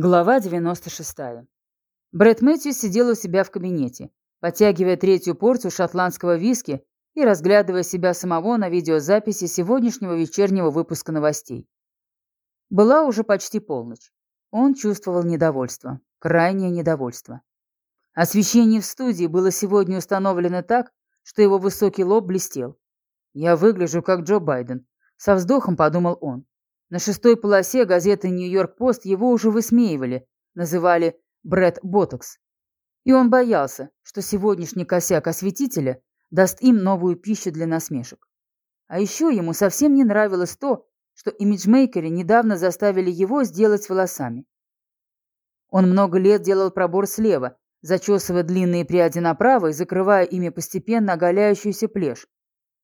Глава 96. Брэд Мэтьюс сидел у себя в кабинете, подтягивая третью порцию шотландского виски и разглядывая себя самого на видеозаписи сегодняшнего вечернего выпуска новостей. Была уже почти полночь. Он чувствовал недовольство, крайнее недовольство. Освещение в студии было сегодня установлено так, что его высокий лоб блестел. «Я выгляжу как Джо Байден», — со вздохом подумал он. На шестой полосе газеты «Нью-Йорк-Пост» его уже высмеивали, называли Брэд Ботокс. И он боялся, что сегодняшний косяк осветителя даст им новую пищу для насмешек. А еще ему совсем не нравилось то, что имиджмейкеры недавно заставили его сделать с волосами. Он много лет делал пробор слева, зачесывая длинные пряди направо и закрывая ими постепенно оголяющуюся плешь.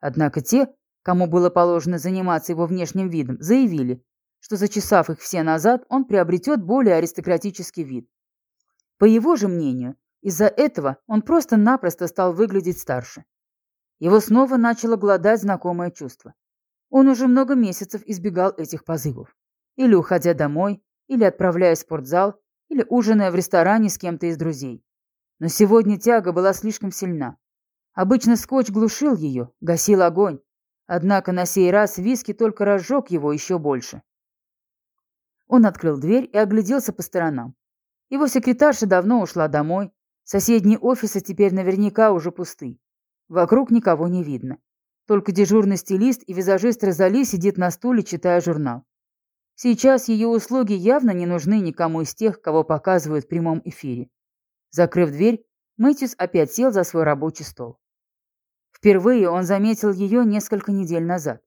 Однако те, кому было положено заниматься его внешним видом, заявили, что зачесав их все назад, он приобретет более аристократический вид. По его же мнению, из-за этого он просто-напросто стал выглядеть старше. Его снова начало гладать знакомое чувство. Он уже много месяцев избегал этих позывов. Или уходя домой, или отправляясь в спортзал, или ужиная в ресторане с кем-то из друзей. Но сегодня тяга была слишком сильна. Обычно скотч глушил ее, гасил огонь, Однако на сей раз виски только разжег его еще больше. Он открыл дверь и огляделся по сторонам. Его секретарша давно ушла домой. Соседние офисы теперь наверняка уже пусты. Вокруг никого не видно. Только дежурный стилист и визажист Розали сидит на стуле, читая журнал. Сейчас ее услуги явно не нужны никому из тех, кого показывают в прямом эфире. Закрыв дверь, Мэтьюс опять сел за свой рабочий стол. Впервые он заметил ее несколько недель назад.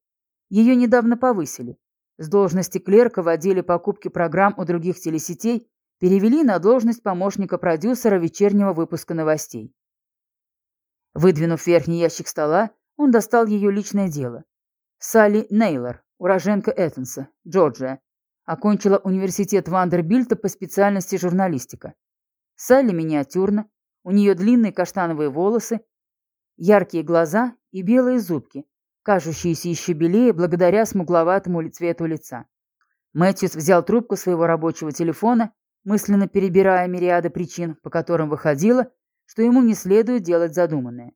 Ее недавно повысили. С должности клерка в отделе покупки программ у других телесетей перевели на должность помощника продюсера вечернего выпуска новостей. Выдвинув верхний ящик стола, он достал ее личное дело. Салли Нейлор, уроженка Эттенса, Джорджия, окончила университет Вандербильта по специальности журналистика. Салли миниатюрна, у нее длинные каштановые волосы, яркие глаза и белые зубки, кажущиеся еще белее благодаря смугловатому цвету лица. Мэтьюс взял трубку своего рабочего телефона, мысленно перебирая мириады причин, по которым выходило, что ему не следует делать задуманное.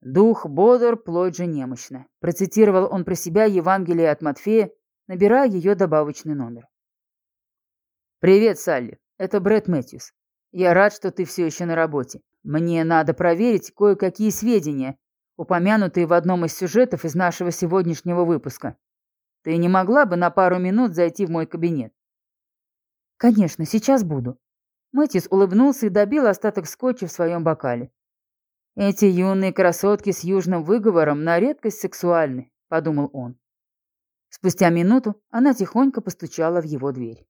«Дух бодр, плоть же немощна», – процитировал он про себя Евангелие от Матфея, набирая ее добавочный номер. «Привет, Салли. Это Брэд Мэтьюс. Я рад, что ты все еще на работе. Мне надо проверить кое-какие сведения, упомянутые в одном из сюжетов из нашего сегодняшнего выпуска. Ты не могла бы на пару минут зайти в мой кабинет? Конечно, сейчас буду. Мэтис улыбнулся и добил остаток скотча в своем бокале. Эти юные красотки с южным выговором на редкость сексуальны, подумал он. Спустя минуту она тихонько постучала в его дверь.